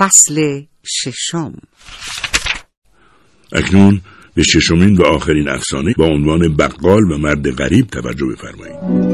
فصل ششم. اکنون به ششمین و آخرین افسانه با عنوان بقال و مرد غریب توجه بفرمایید.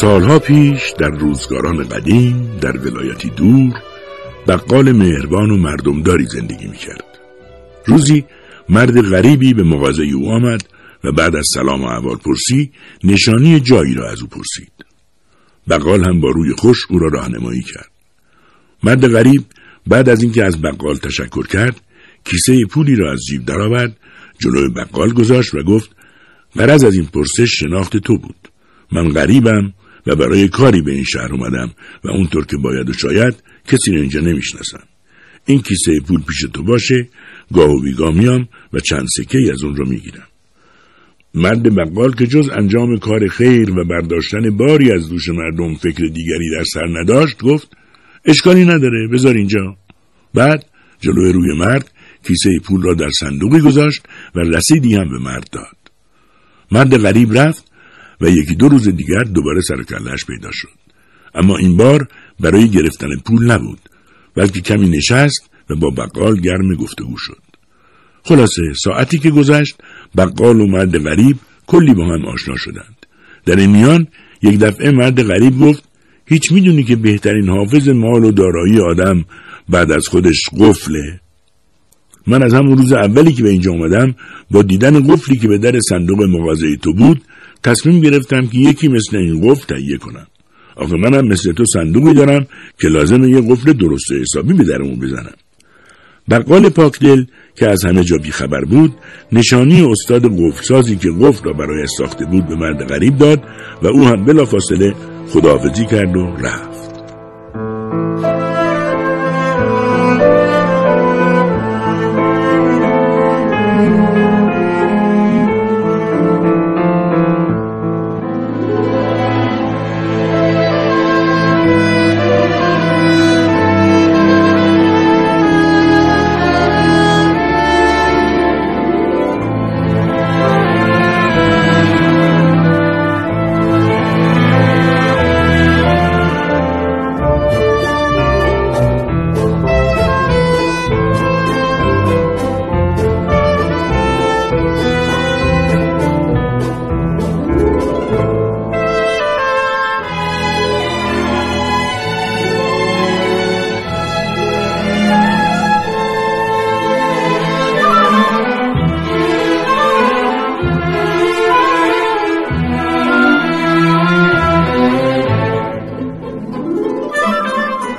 سالها پیش در روزگاران قدیم در ولایتی دور بقال مهربان و مردمداری زندگی می‌کرد. روزی مرد غریبی به مغازه او آمد و بعد از سلام و احوال پرسی نشانی جایی را از او پرسید. بقال هم با روی خوش او را راهنمایی کرد. مرد غریب بعد از اینکه از بقال تشکر کرد کیسه پولی را از جیب درآورد جلوی بقال گذاشت و گفت غرض از این پرسش شناخت تو بود من غریبم و برای کاری به این شهر اومدم و اونطور که باید و شاید کسی اینجا نمی‌شناسم. این کیسه پول پیش تو باشه گاه و بیگاه میام و چند سکه از اون رو می‌گیرم. مرد بقال که جز انجام کار خیر و برداشتن باری از دوش مردم فکر دیگری در سر نداشت گفت اشکالی نداره بذار اینجا. بعد جلوی روی مرد کیسه پول را در صندوقی گذاشت و رسیدی هم به مرد داد. مرد غریب رفت و یکی دو روز دیگر دوباره سر کلش پیدا شد. اما این بار برای گرفتن پول نبود. بلکه کمی نشست و با بقال گرم گفتگو شد. خلاصه ساعتی که گذشت بقال و مرد غریب کلی با هم آشنا شدند. در این میان یک دفعه مرد غریب گفت هیچ می‌دونی که بهترین حافظ مال و دارایی آدم بعد از خودش قفله. من از همون روز اولی که به اینجا آمدم با دیدن قفلی که به در صندوق مغازه تو بود تصمیم گرفتم که یکی مثل این قفل تهیه کنم. آخه منم مثل تو صندوقی دارم که لازم یه قفل درست حسابی به درمون بزنم. بقال پاکدل که از همه جا بیخبر بود نشانی استاد قفلسازی که قفل را برای ساخته بود به مرد غریب داد و او هم بلافاصله خداحافظی کرد و رفت.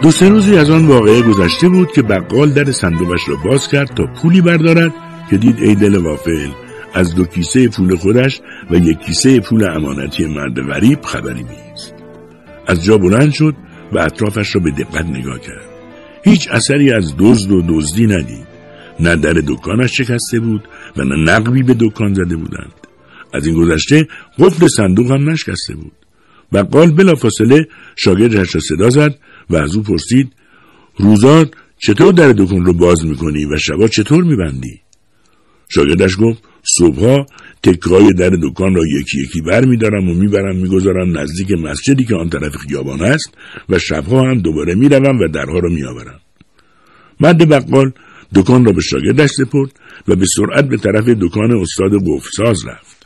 دو سه روزی از آن واقعه گذشته بود که بقال در صندوقش را باز کرد تا پولی بردارد که دید ای دل غافل از دو کیسه پول خودش و یک کیسه پول امانتی مرد غریب خبری نیست. از جا بلند شد و اطرافش را به دقت نگاه کرد. هیچ اثری از دزد و دزدی ندید. نه در دکانش شکسته بود و نه نقبی به دکان زده بودند. از این گذشته قفل صندوق هم نشکسته بود. بقال بلافاصله شاگردش را صدا زد و از او پرسید روزان چطور در دکان رو باز می‌کنی و شبا چطور میبندی؟ شاگردش گفت صبحها تکای در دکان را یکی یکی بر میدارم و می‌برم می‌گذارم نزدیک مسجدی که آن طرف خیابان است و شبها هم دوباره می‌روم و درها را میآورم مرد بقال دکان را به شاگردش سپرد و به سرعت به طرف دکان استاد قفلساز رفت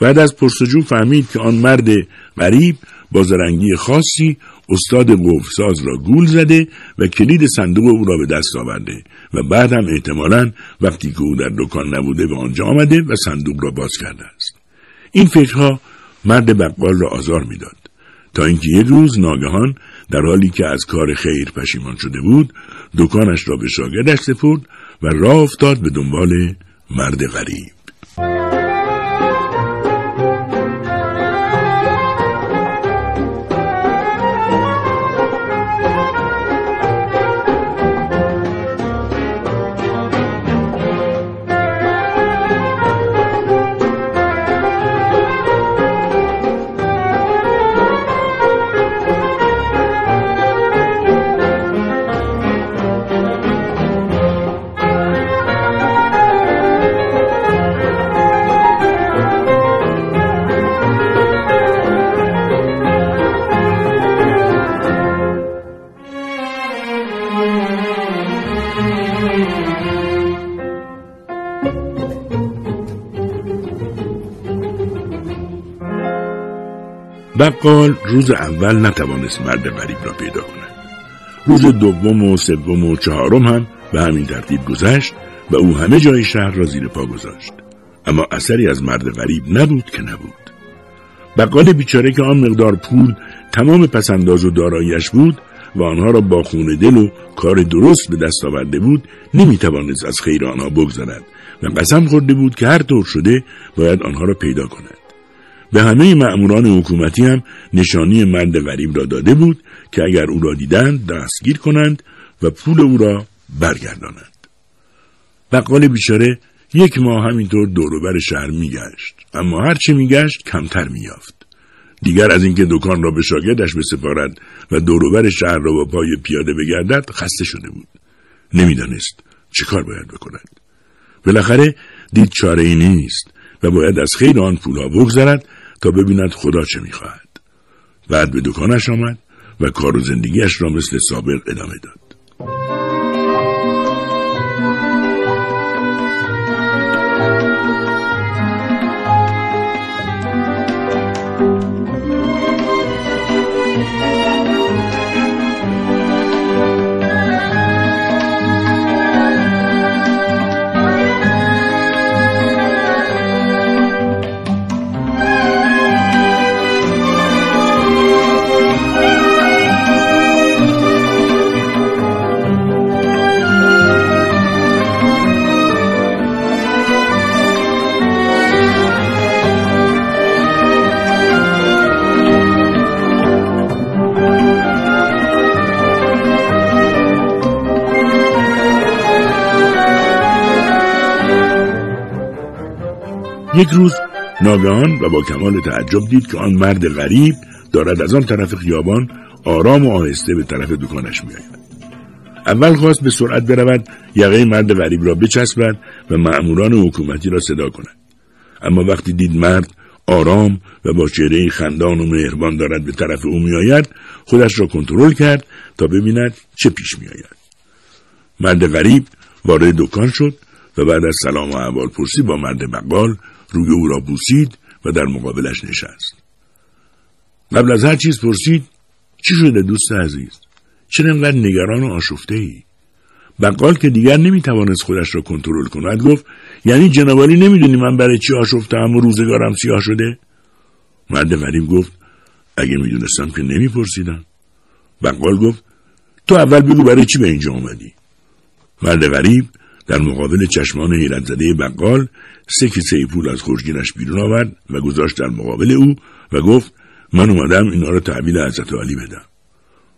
بعد از پرسجو فهمید که آن مرد غریب با زرنگی خاصی استاد قفلساز را گول زده و کلید صندوق او را به دست آورده و بعد هم احتمالا وقتی که او در دکان نبوده به آنجا آمده و صندوق را باز کرده است. این فکرها مرد بقال را آزار می‌داد. تا اینکه یک روز ناگهان در حالی که از کار خیر پشیمان شده بود دکانش را به شاگردش سپرد و راه افتاد به دنبال مرد غریب. بقال روز اول نتوانست مرد غریب را پیدا کند. روز دوم و سوم و چهارم هم به همین ترتیب گذشت و او همه جای شهر را زیر پا گذاشت. اما اثری از مرد غریب نبود که نبود. بقال بیچاره که آن مقدار پول تمام پسنداز و دارایش بود و آنها را با خون دل و کار درست به دست آورده بود نمی‌توانست از خیر آنها بگذرد و قسم خورده بود که هر طور شده باید آنها را پیدا کند. به همه مأموران حکومتی هم نشانی مرد غریب را داده بود که اگر او را دیدند دستگیر کنند و پول او را برگردانند. بقال بیچاره یک ماه همینطور دوروبر شهر میگشت. اما هرچه میگشت کمتر مییافت. دیگر از اینکه دکان را به شاگردش بسپارد و دوروبر شهر را با پای پیاده بگردد خسته شده بود. نمی‌دانست چه کار باید بکند. بالاخره دید چاره ای نیست و باید از خیر آن پولها بگذرد تا ببیند خدا چه می‌خواهد. بعد به دکانش آمد و کار و زندگیش را مثل سابق ادامه داد. یک روز ناگهان و با کمال تعجب دید که آن مرد غریب دارد از آن طرف خیابان آرام و آهسته به طرف دکانش میآید. اول خواست به سرعت برود یقه مرد غریب را بچسبد و مأموران حکومتی را صدا کند. اما وقتی دید مرد آرام و با چهره خندان و مهربان دارد به طرف او میآید خودش را کنترل کرد تا ببیند چه پیش میآید. مرد غریب وارد دکان شد و بعد از سلام و احوال پرسی با مرد بقال روی او را بوسید و در مقابلش نشست. قبل از هر چیز پرسید چی شده دوست عزیز؟ چرا انقدر نگران و آشفته ای بقال که دیگر نمی‌توانست خودش را کنترل کند گفت یعنی جنابالی نمی‌دونی من برای چی آشفتم و روزگارم سیاه شده؟ مرد غریب گفت اگه می‌دونستم که نمیپرسیدم. بقال گفت تو اول بگو برای چی به اینجا آمدی مرد غریب در مقابل چشمان حیرت زده بقال سه کیسه پول از خورجینش بیرون آورد و گذاشت در مقابل او و گفت من اومدم اینا رو تحویل حضرت عالی بدم.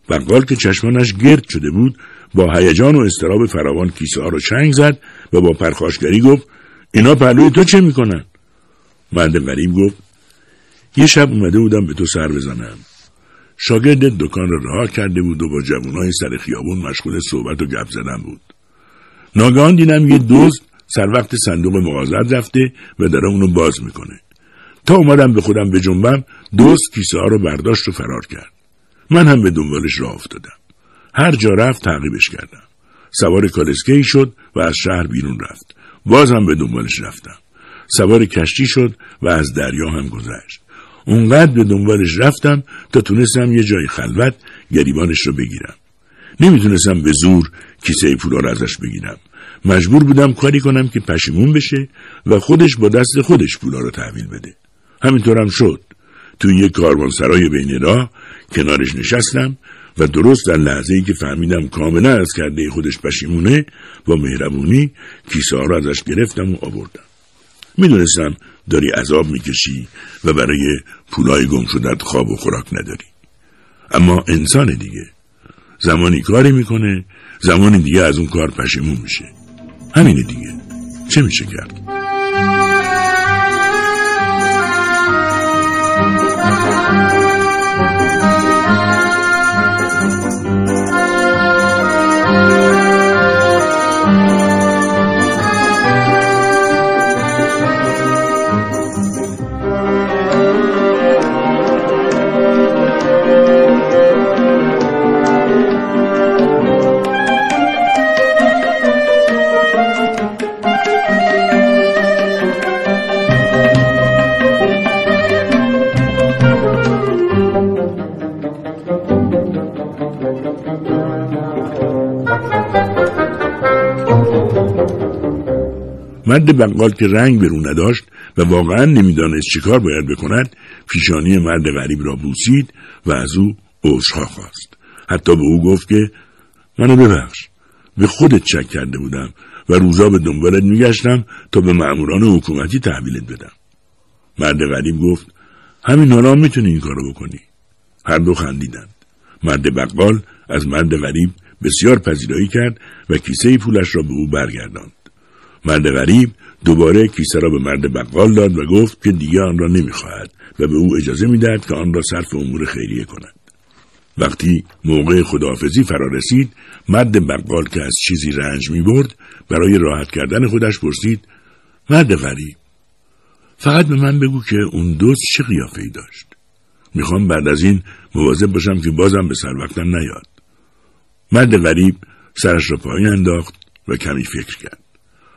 بقال که چشمانش گرد شده بود با هیجان و استراب فراوان کیسه ها رو چنگ زد و با پرخاشگری گفت اینا پهلوی تو چه می‌کنن؟ مرد غریب گفت یه شب اومده بودم به تو سر بزنم. شاگرد دکان را رها کرده بود و با جوانای سر خیابون مشغول صحبت و گپ زدن بود. ناگهان دیدم یه دوست سر وقت صندوق مغازت رفته و داره اونو باز می‌کنه. تا اومدم به خودم به جنبم دوست کیسه ها رو برداشت و فرار کرد. من هم به دنبالش راه افتادم. هر جا رفت تعقیبش کردم. سوار کالسکه شد و از شهر بیرون رفت. باز هم به دنبالش رفتم. سوار کشتی شد و از دریا هم گذشت. اونقدر به دنبالش رفتم تا تونستم یه جای خلوت گریبانش رو بگیرم. نمی‌تونستم به زور کیسه پولا رو ازش بگیرم. مجبور بودم کاری کنم که پشیمون بشه و خودش با دست خودش پولا رو تحویل بده. همینطورم شد. توی یک کاروانسرای بین راه کنارش نشستم و درست در لحظه ای که فهمیدم کاملا از کرده خودش پشیمونه با مهربونی کیسه را ازش گرفتم و آوردم. می‌دونستم داری عذاب می‌کشی و برای پولای گم شدت خواب و خوراک نداری. اما انسان دیگه زمانی کاری می‌کنه زمانی دیگه از اون کار پشیمون میشه. همینه دیگه. چه میشه کرد؟ مرد بقال که رنگ به نداشت و واقعا نمی‌دانست چیکار باید بکند پیشانی مرد غریب را بوسید و از او عذرها خواست حتی به او گفت که منو ببخش به خودت چک کرده بودم و روزا به دنبالت میگشتم تا به مأموران حکومتی تحویلت بدم. مرد غریب گفت همین حالا می‌تونی این کارو بکنی. هر دو خندیدند. مرد بقال از مرد غریب بسیار پذیرایی کرد و کیسه پولش را به او برگرداند. مرد غریب دوباره کیسه را به مرد بقال داد و گفت که دیگه آن را نمی‌خواهد و به او اجازه می‌دهد که آن را صرف امور خیریه کند. وقتی موقع خداحافظی فرا رسید مرد بقال که از چیزی رنج می برد برای راحت کردن خودش پرسید مرد غریب فقط به من بگو که اون دوست چه قیافه ای داشت. می‌خوام بعد از این مواظب باشم که بازم به سر وقتم نیاد. مرد غریب سرش را پایین انداخت و کمی فکر کرد.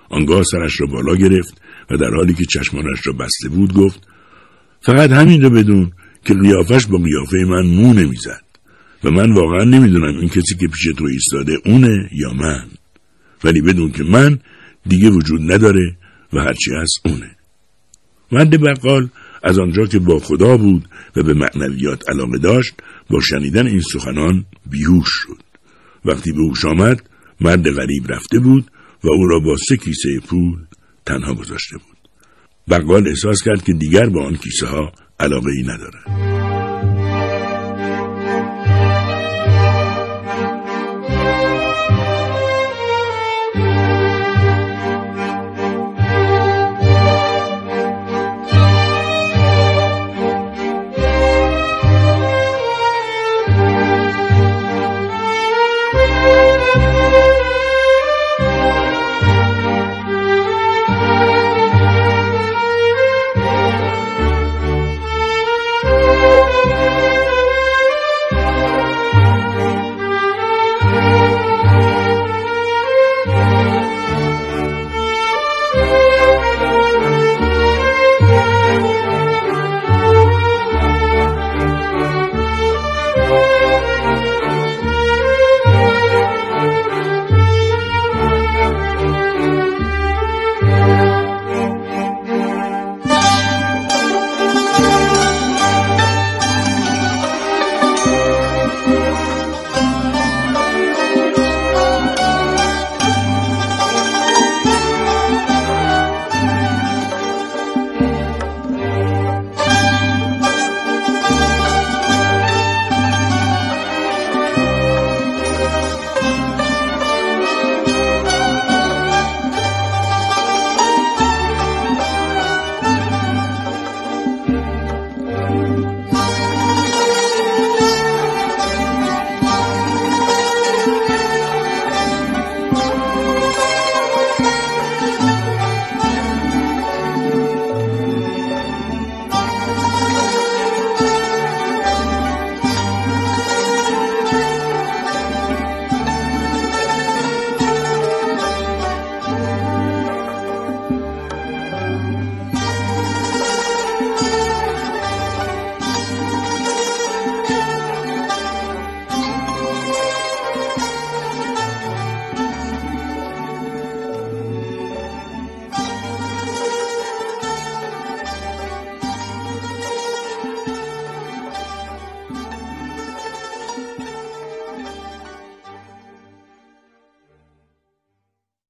آنگاه سرش را بالا گرفت و در حالی که چشمانش را بسته بود گفت فقط همین را بدون که قیافش با قیافه من مو نمی‌زد و من واقعا نمی‌دونم این کسی که پیش تو ایستاده اونه یا من. ولی بدون که من دیگه وجود نداره و هرچی از اونه. مرد بقال از آنجا که با خدا بود و به معنویات علاقه داشت با شنیدن این سخنان بیهوش شد. وقتی به هوش آمد مرد غریب رفته بود و او را با سه کیسه پول تنها گذاشته بود. بقال احساس کرد که دیگر با آن کیسه ها علاقه ای ندارد.